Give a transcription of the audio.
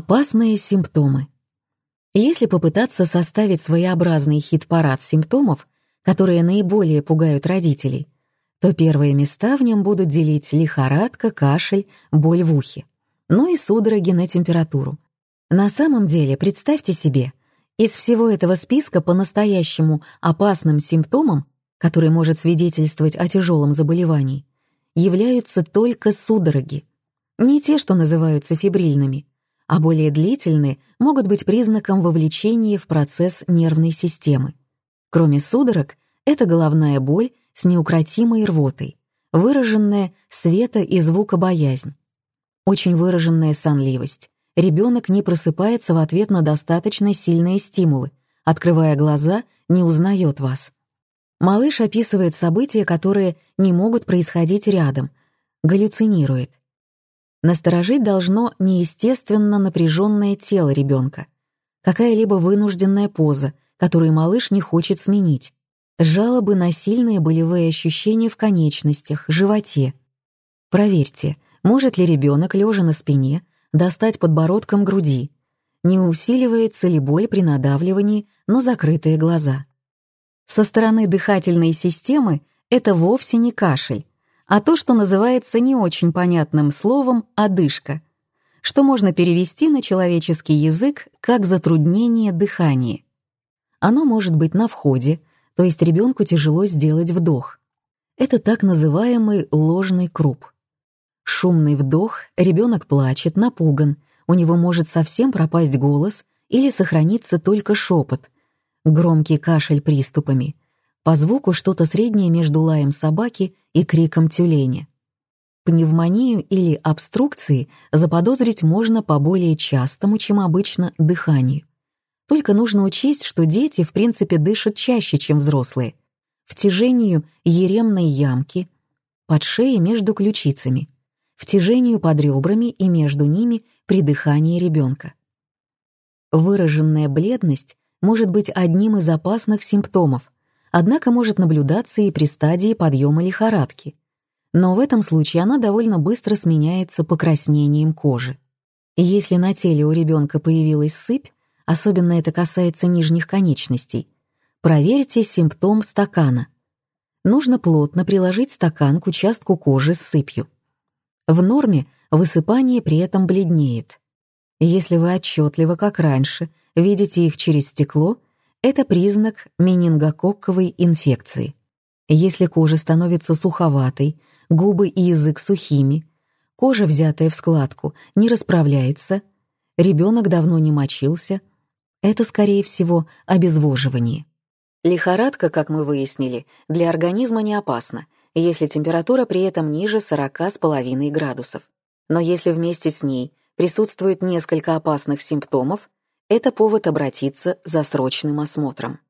Опасные симптомы. Если попытаться составить своеобразный хит-парад симптомов, которые наиболее пугают родителей, то первые места в нем будут делить лихорадка, кашель, боль в ухе, ну и судороги на температуру. На самом деле, представьте себе, из всего этого списка по-настоящему опасным симптомам, который может свидетельствовать о тяжелом заболевании, являются только судороги. Не те, что называются фибрильными, а более длительные могут быть признаком вовлечения в процесс нервной системы. Кроме судорог, это головная боль с неукротимой рвотой, выраженная света- и звукобоязнь, очень выраженная сонливость. Ребенок не просыпается в ответ на достаточно сильные стимулы, открывая глаза, не узнает вас. Малыш описывает события, которые не могут происходить рядом, галлюцинирует. Насторожить должно неестественно напряженное тело ребенка, какая-либо вынужденная поза, которую малыш не хочет сменить, жалобы на сильные болевые ощущения в конечностях, животе. Проверьте, может ли ребенок, лежа на спине, достать подбородком груди, не усиливается ли боль при надавливании на закрытые глаза. Со стороны дыхательной системы это вовсе не кашель, а то, что называется не очень понятным словом «одышка», что можно перевести на человеческий язык как затруднение дыхания. Оно может быть на входе, то есть ребенку тяжело сделать вдох. Это так называемый ложный круп. Шумный вдох, ребенок плачет, напуган, у него может совсем пропасть голос или сохраниться только шепот, громкий кашель приступами — по звуку что-то среднее между лаем собаки и криком тюленя. Пневмонию или обструкции заподозрить можно по более частому, чем обычно, дыханию. Только нужно учесть, что дети в принципе дышат чаще, чем взрослые. Втяжению еремной ямки, под шеей между ключицами, втяжению под ребрами и между ними при дыхании ребенка. Выраженная бледность может быть одним из опасных симптомов, однако может наблюдаться и при стадии подъема лихорадки. Но в этом случае она довольно быстро сменяется покраснением кожи. Если на теле у ребенка появилась сыпь, особенно это касается нижних конечностей, проверьте симптом стакана. Нужно плотно приложить стакан к участку кожи с сыпью. В норме высыпание при этом бледнеет. Если вы отчетливо, как раньше, видите их через стекло, это признак менингококковой инфекции. Если кожа становится суховатой, губы и язык сухими, кожа, взятая в складку, не расправляется, ребенок давно не мочился, это, скорее всего, обезвоживание. Лихорадка, как мы выяснили, для организма не опасна, если температура при этом ниже 40,5 градусов. Но если вместе с ней присутствует несколько опасных симптомов, это повод обратиться за срочным осмотром.